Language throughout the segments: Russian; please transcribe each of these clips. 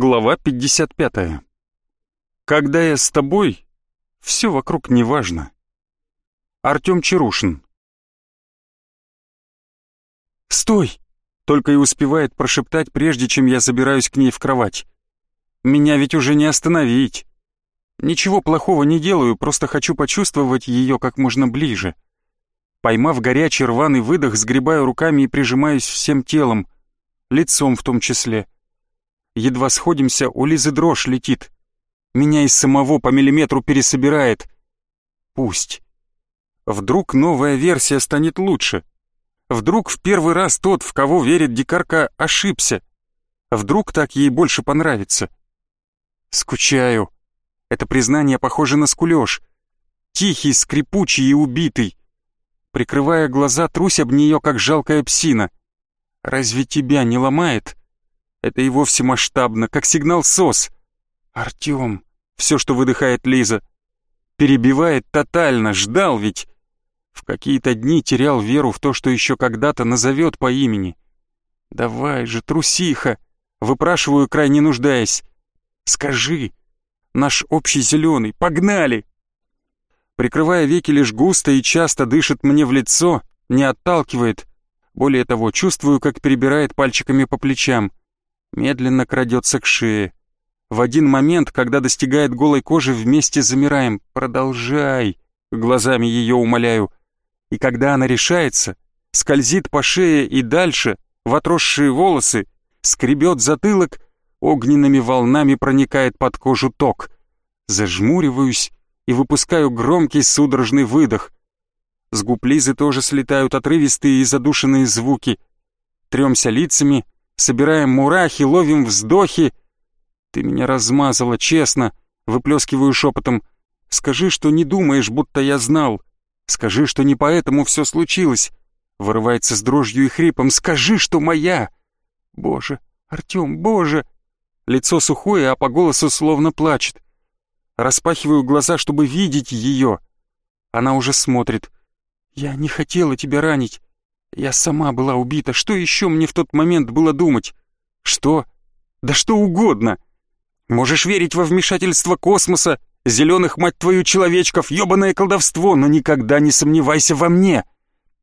Глава 55. Когда я с тобой, все вокруг неважно. Артем Чарушин. «Стой!» — только и успевает прошептать, прежде чем я забираюсь к ней в кровать. «Меня ведь уже не остановить. Ничего плохого не делаю, просто хочу почувствовать ее как можно ближе. Поймав горячий рваный выдох, сгребаю руками и прижимаюсь всем телом, лицом в том числе. Едва сходимся, у Лизы дрожь летит. Меня из самого по миллиметру пересобирает. Пусть. Вдруг новая версия станет лучше. Вдруг в первый раз тот, в кого верит дикарка, ошибся. Вдруг так ей больше понравится. Скучаю. Это признание похоже на скулёж. Тихий, скрипучий и убитый. Прикрывая глаза, трусь об нее, как жалкая псина. Разве тебя не ломает? Это и вовсе масштабно, как сигнал СОС. Артём, все, что выдыхает Лиза. Перебивает тотально, ждал ведь. В какие-то дни терял веру в то, что еще когда-то назовет по имени. Давай же, трусиха, выпрашиваю, крайне нуждаясь. Скажи, наш общий зеленый, погнали! Прикрывая веки лишь густо и часто дышит мне в лицо, не отталкивает. Более того, чувствую, как перебирает пальчиками по плечам медленно крадется к шее. В один момент, когда достигает голой кожи, вместе замираем. «Продолжай!» — глазами ее умоляю. И когда она решается, скользит по шее и дальше, в отросшие волосы, скребет затылок, огненными волнами проникает под кожу ток. Зажмуриваюсь и выпускаю громкий судорожный выдох. С губ Лизы тоже слетают отрывистые и задушенные звуки. Тремся лицами — собираем мурахи, ловим вздохи. Ты меня размазала, честно, выплескиваю шепотом. Скажи, что не думаешь, будто я знал. Скажи, что не поэтому все случилось. Вырывается с дрожью и хрипом. Скажи, что моя. Боже, Артем, боже. Лицо сухое, а по голосу словно плачет. Распахиваю глаза, чтобы видеть ее. Она уже смотрит. Я не хотела тебя ранить. Я сама была убита. Что еще мне в тот момент было думать? Что? Да что угодно. Можешь верить во вмешательство космоса, зеленых, мать твою, человечков, ебаное колдовство, но никогда не сомневайся во мне.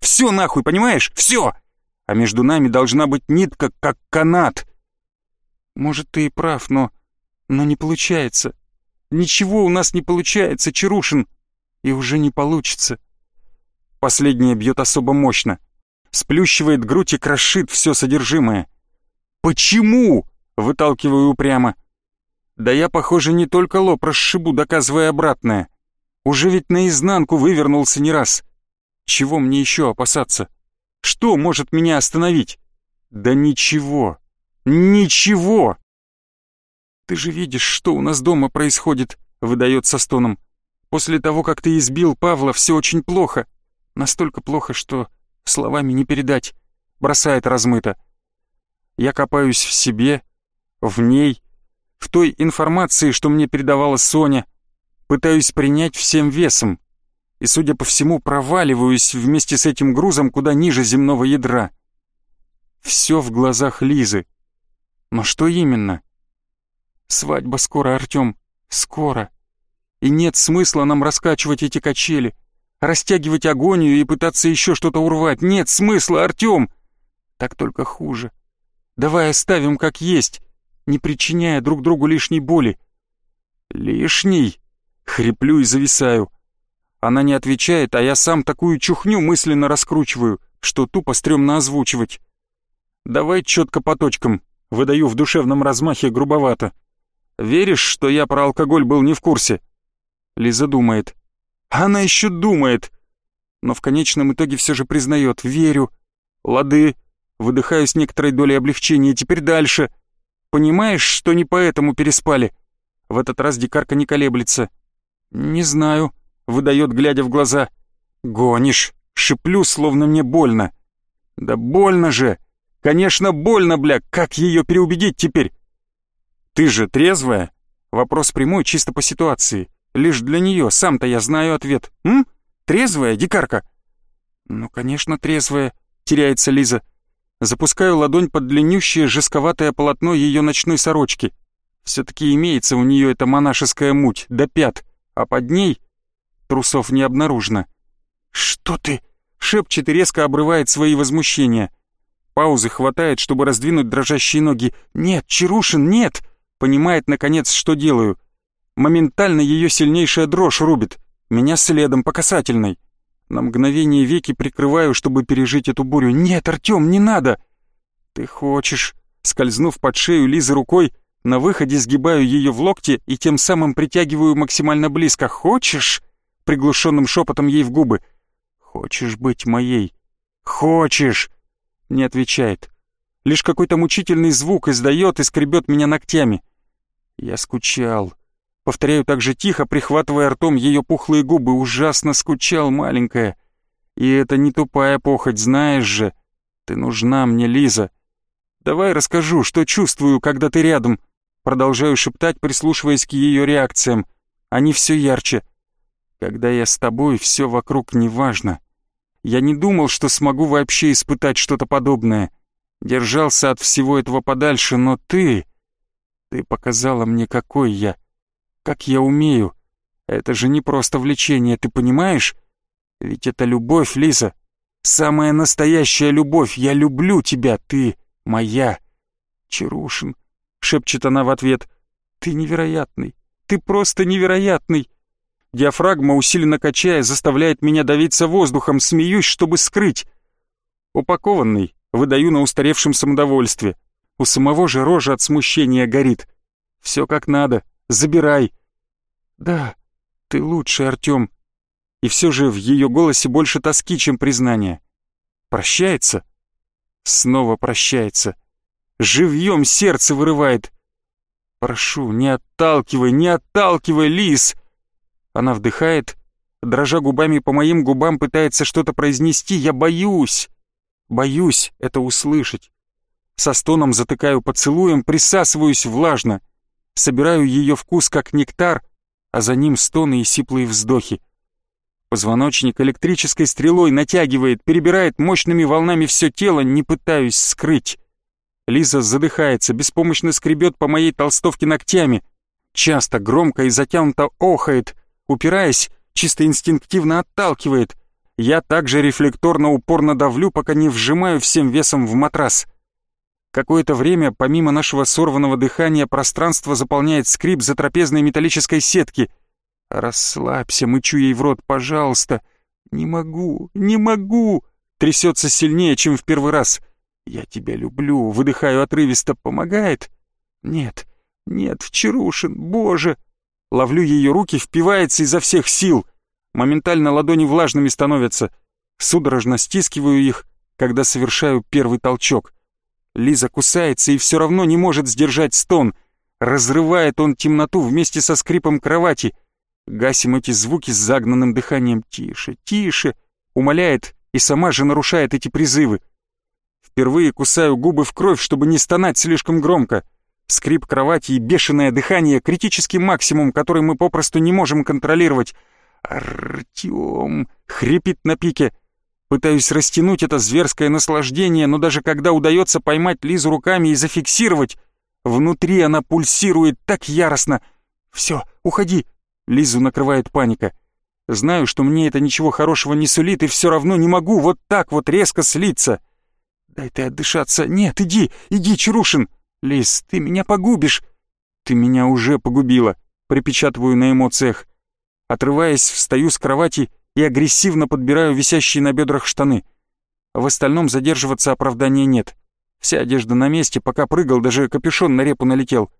Все нахуй, понимаешь? Все. А между нами должна быть нитка, как канат. Может, ты и прав, но... Но не получается. Ничего у нас не получается, Чарушин. И уже не получится. Последнее бьет особо мощно сплющивает грудь и крошит все содержимое. «Почему?» — выталкиваю упрямо. «Да я, похоже, не только лоб расшибу, доказывая обратное. Уже ведь наизнанку вывернулся не раз. Чего мне еще опасаться? Что может меня остановить? Да ничего. Ничего!» «Ты же видишь, что у нас дома происходит», — выдает со стоном. «После того, как ты избил Павла, все очень плохо. Настолько плохо, что словами не передать, бросает размыто. Я копаюсь в себе, в ней, в той информации, что мне передавала Соня, пытаюсь принять всем весом, и, судя по всему, проваливаюсь вместе с этим грузом куда ниже земного ядра. Все в глазах Лизы. Но что именно? Свадьба скоро, Артем, скоро. И нет смысла нам раскачивать эти качели растягивать агонию и пытаться еще что-то урвать. Нет смысла, Артем! Так только хуже. Давай оставим как есть, не причиняя друг другу лишней боли. Лишний? Хриплю и зависаю. Она не отвечает, а я сам такую чухню мысленно раскручиваю, что тупо стрёмно озвучивать. Давай четко по точкам, выдаю в душевном размахе грубовато. Веришь, что я про алкоголь был не в курсе? Лиза думает. Она еще думает. Но в конечном итоге все же признает. Верю. Лады. Выдыхаю с некоторой долей облегчения. Теперь дальше. Понимаешь, что не поэтому переспали? В этот раз дикарка не колеблется. Не знаю. Выдает, глядя в глаза. Гонишь. Шиплю, словно мне больно. Да больно же. Конечно, больно, бля. Как ее переубедить теперь? Ты же трезвая? Вопрос прямой, чисто по ситуации. Лишь для нее, сам-то я знаю ответ. М? Трезвая, дикарка?» «Ну, конечно, трезвая», — теряется Лиза. Запускаю ладонь под длиннющее жестковатое полотно ее ночной сорочки. Все-таки имеется у нее эта монашеская муть до пят, а под ней трусов не обнаружено. «Что ты?» — шепчет и резко обрывает свои возмущения. Паузы хватает, чтобы раздвинуть дрожащие ноги. «Нет, Чарушин, нет!» Понимает, наконец, что делаю. Моментально ее сильнейшая дрожь рубит. Меня следом по касательной. На мгновение веки прикрываю, чтобы пережить эту бурю. «Нет, Артем, не надо!» «Ты хочешь...» Скользнув под шею Лизы рукой, на выходе сгибаю ее в локте и тем самым притягиваю максимально близко. «Хочешь?» Приглушенным шепотом ей в губы. «Хочешь быть моей?» «Хочешь?» Не отвечает. Лишь какой-то мучительный звук издает и скребет меня ногтями. Я скучал. Повторяю так же тихо, прихватывая ртом ее пухлые губы. Ужасно скучал, маленькая. И это не тупая похоть, знаешь же. Ты нужна мне, Лиза. Давай расскажу, что чувствую, когда ты рядом. Продолжаю шептать, прислушиваясь к ее реакциям. Они все ярче. Когда я с тобой, все вокруг неважно. Я не думал, что смогу вообще испытать что-то подобное. Держался от всего этого подальше, но ты... Ты показала мне, какой я. Как я умею. Это же не просто влечение, ты понимаешь? Ведь это любовь, Лиза. Самая настоящая любовь. Я люблю тебя, ты моя. Чарушин, шепчет она в ответ. Ты невероятный. Ты просто невероятный. Диафрагма, усиленно качая, заставляет меня давиться воздухом, смеюсь, чтобы скрыть. Упакованный, выдаю на устаревшем самодовольстве. У самого же рожа от смущения горит. Все как надо, забирай. Да, ты лучший, Артем. И все же в ее голосе больше тоски, чем признания. Прощается? Снова прощается. Живьем сердце вырывает. Прошу, не отталкивай, не отталкивай, Лис. Она вдыхает, дрожа губами по моим губам, пытается что-то произнести. Я боюсь, боюсь это услышать. Со стоном затыкаю поцелуем, присасываюсь влажно. Собираю ее вкус, как нектар, а за ним стоны и сиплые вздохи. Позвоночник электрической стрелой натягивает, перебирает мощными волнами все тело, не пытаюсь скрыть. Лиза задыхается, беспомощно скребет по моей толстовке ногтями. Часто, громко и затянуто охает, упираясь, чисто инстинктивно отталкивает. Я также рефлекторно упорно давлю, пока не вжимаю всем весом в матрас. Какое-то время, помимо нашего сорванного дыхания, пространство заполняет скрип затрапезной металлической сетки. «Расслабься, мычу ей в рот, пожалуйста». «Не могу, не могу!» Трясется сильнее, чем в первый раз. «Я тебя люблю», выдыхаю отрывисто. «Помогает?» «Нет, нет, Чарушин, боже!» Ловлю ее руки, впивается изо всех сил. Моментально ладони влажными становятся. Судорожно стискиваю их, когда совершаю первый толчок. Лиза кусается и все равно не может сдержать стон. Разрывает он темноту вместе со скрипом кровати. Гасим эти звуки с загнанным дыханием. «Тише, тише!» Умоляет и сама же нарушает эти призывы. Впервые кусаю губы в кровь, чтобы не стонать слишком громко. Скрип кровати и бешеное дыхание — критический максимум, который мы попросту не можем контролировать. «Артём!» — хрипит на пике. Пытаюсь растянуть это зверское наслаждение, но даже когда удается поймать Лизу руками и зафиксировать, внутри она пульсирует так яростно. «Всё, уходи!» — Лизу накрывает паника. Знаю, что мне это ничего хорошего не сулит, и все равно не могу вот так вот резко слиться. «Дай ты отдышаться! Нет, иди, иди, Чарушин!» «Лис, ты меня погубишь!» «Ты меня уже погубила!» Припечатываю на эмоциях. Отрываясь, встаю с кровати и агрессивно подбираю висящие на бедрах штаны. В остальном задерживаться оправдания нет. Вся одежда на месте, пока прыгал, даже капюшон на репу налетел.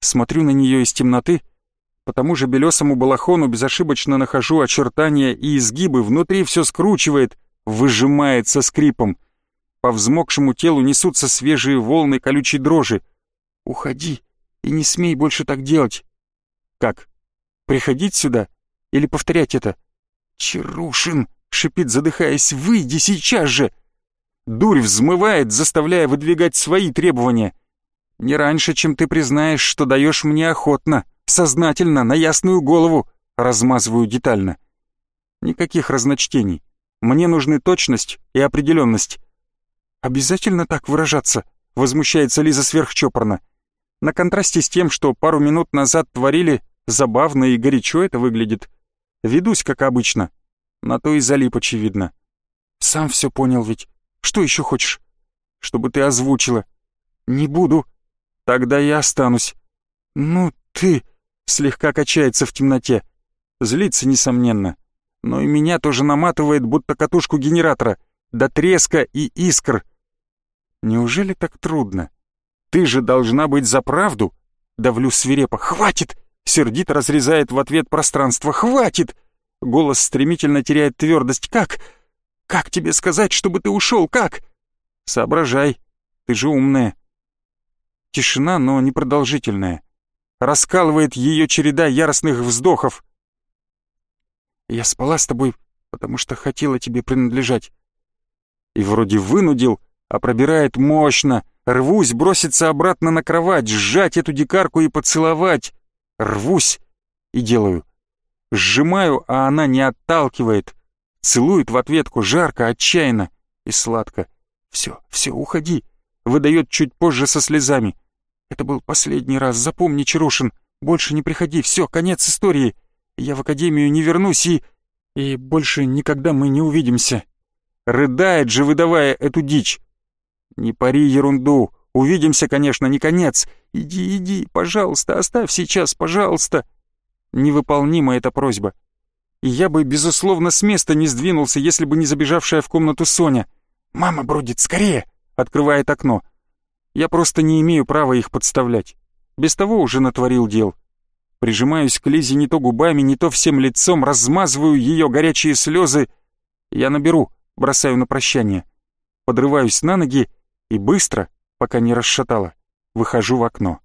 Смотрю на нее из темноты, по тому же белесому балахону безошибочно нахожу очертания и изгибы, внутри все скручивает, выжимает со скрипом. По взмокшему телу несутся свежие волны колючей дрожи. «Уходи и не смей больше так делать». «Как? Приходить сюда? Или повторять это?» «Чарушин!» — шипит, задыхаясь. «Выйди сейчас же!» Дурь взмывает, заставляя выдвигать свои требования. «Не раньше, чем ты признаешь, что даешь мне охотно, сознательно, на ясную голову», — размазываю детально. Никаких разночтений. Мне нужны точность и определенность. «Обязательно так выражаться?» — возмущается Лиза сверхчопорно. На контрасте с тем, что пару минут назад творили, забавно и горячо это выглядит. Ведусь, как обычно. На то и залип, очевидно. Сам все понял ведь. Что еще хочешь? Чтобы ты озвучила. Не буду. Тогда я останусь. Ну ты... Слегка качается в темноте. Злится, несомненно. Но и меня тоже наматывает, будто катушку генератора. До треска и искр. Неужели так трудно? Ты же должна быть за правду. Давлю свирепо. Хватит! Сердито разрезает в ответ пространство. Хватит! Голос стремительно теряет твердость. Как? Как тебе сказать, чтобы ты ушел? Как? Соображай. Ты же умная. Тишина, но непродолжительная. Раскалывает ее череда яростных вздохов. Я спала с тобой, потому что хотела тебе принадлежать. И вроде вынудил, а пробирает мощно. Рвусь броситься обратно на кровать, сжать эту дикарку и поцеловать. Рвусь и делаю. Сжимаю, а она не отталкивает. Целует в ответку жарко, отчаянно и сладко. «Все, все, уходи!» Выдает чуть позже со слезами. «Это был последний раз, запомни, Чарушин. Больше не приходи, все, конец истории. Я в академию не вернусь и... И больше никогда мы не увидимся». Рыдает же, выдавая эту дичь. «Не пари ерунду. Увидимся, конечно, не конец. Иди, иди, пожалуйста, оставь сейчас, пожалуйста». Невыполнима эта просьба. И я бы, безусловно, с места не сдвинулся, если бы не забежавшая в комнату Соня. «Мама бродит, скорее!» — открывает окно. Я просто не имею права их подставлять. Без того уже натворил дел. Прижимаюсь к Лизе не то губами, не то всем лицом, размазываю ее горячие слезы. Я наберу, бросаю на прощание. Подрываюсь на ноги и быстро, пока не расшатало, выхожу в окно.